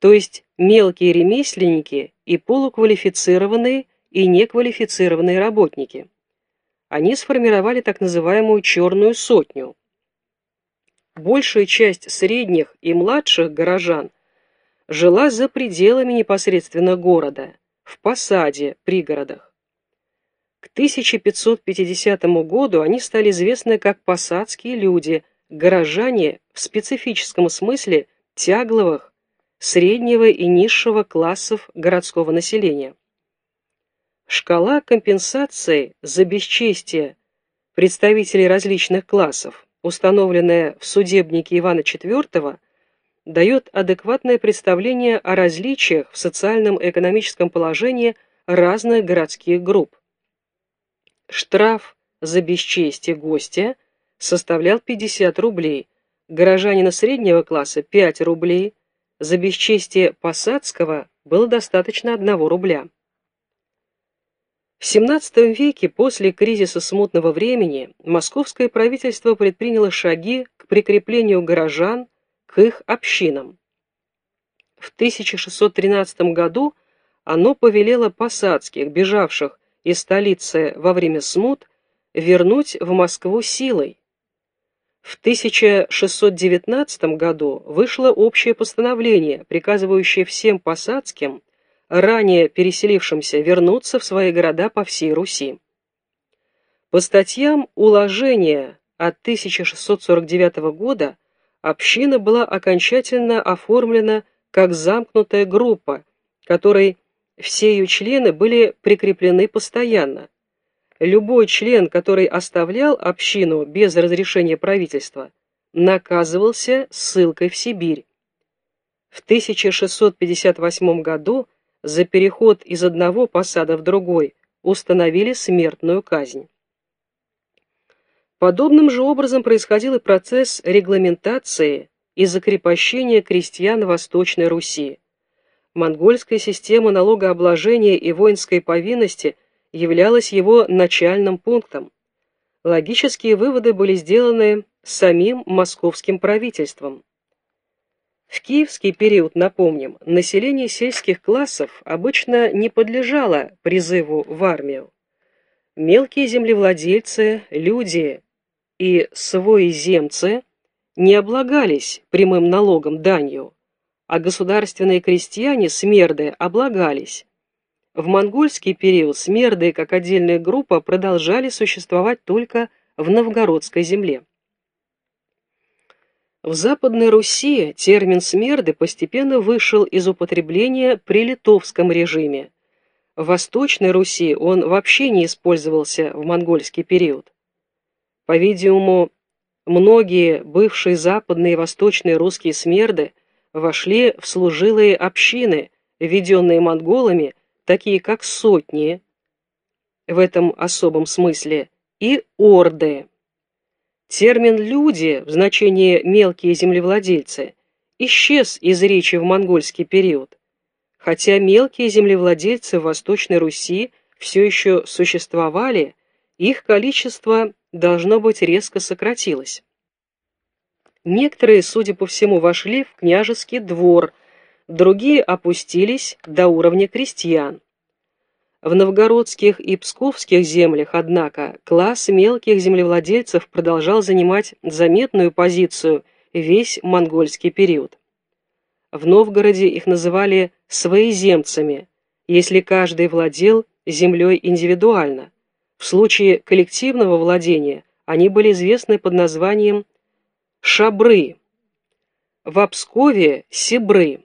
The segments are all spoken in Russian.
то есть мелкие ремесленники и полуквалифицированные и неквалифицированные работники. Они сформировали так называемую «черную сотню». Большая часть средних и младших горожан жила за пределами непосредственно города, в посаде, пригородах. К 1550 году они стали известны как посадские люди, горожане в специфическом смысле тягловых, среднего и низшего классов городского населения. Шкала компенсации за бесчестие представителей различных классов, установленная в судебнике Ивана IV, дает адекватное представление о различиях в социальном и экономическом положении разных городских групп. Штраф за бесчестие гостя составлял 50 рублей, горожанина среднего класса 5 рублей, за бесчестие посадского было достаточно 1 рубля. В XVII веке, после кризиса смутного времени, московское правительство предприняло шаги к прикреплению горожан к их общинам. В 1613 году оно повелело посадских, бежавших из столицы во время смут, вернуть в Москву силой. В 1619 году вышло общее постановление, приказывающее всем посадским ранее переселившимся вернуться в свои города по всей Руси. По статьям уложения от 1649 года община была окончательно оформлена как замкнутая группа, которой все ее члены были прикреплены постоянно. Любой член, который оставлял общину без разрешения правительства, наказывался ссылкой в Сибирь. В 1658 году за переход из одного посада в другой установили смертную казнь. Подобным же образом происходил и процесс регламентации и закрепощения крестьян Восточной Руси. Монгольская система налогообложения и воинской повинности являлась его начальным пунктом. Логические выводы были сделаны самим московским правительством. В киевский период, напомним, население сельских классов обычно не подлежало призыву в армию. Мелкие землевладельцы, люди и своеземцы не облагались прямым налогом данью, а государственные крестьяне, смерды, облагались. В монгольский период смерды как отдельная группа продолжали существовать только в новгородской земле. В Западной Руси термин «смерды» постепенно вышел из употребления при литовском режиме. В Восточной Руси он вообще не использовался в монгольский период. По-видимому, многие бывшие западные и восточные русские смерды вошли в служилые общины, введенные монголами, такие как сотни, в этом особом смысле, и орды. Термин «люди» в значении «мелкие землевладельцы» исчез из речи в монгольский период, хотя мелкие землевладельцы в Восточной Руси все еще существовали, их количество, должно быть, резко сократилось. Некоторые, судя по всему, вошли в княжеский двор, другие опустились до уровня крестьян. В новгородских и псковских землях, однако, класс мелких землевладельцев продолжал занимать заметную позицию весь монгольский период. В Новгороде их называли «своеземцами», если каждый владел землей индивидуально. В случае коллективного владения они были известны под названием «шабры», в Пскове – «сибры».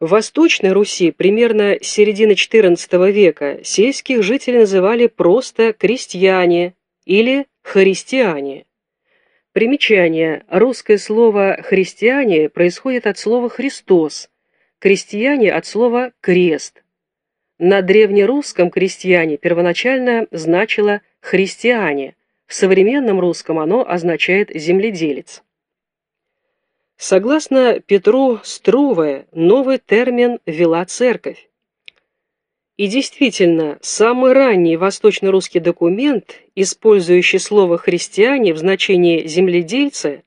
В Восточной Руси примерно с середины XIV века сельских жителей называли просто крестьяне или христиане. Примечание. Русское слово «христиане» происходит от слова «Христос», крестьяне от слова «крест». На древнерусском крестьяне первоначально значило «христиане», в современном русском оно означает «земледелец». Согласно Петру Струве, новый термин ввела церковь. И действительно, самый ранний восточно-русский документ, использующий слово «христиане» в значении «земледельцы»,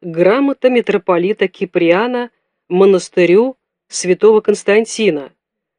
грамота митрополита Киприана монастырю святого Константина,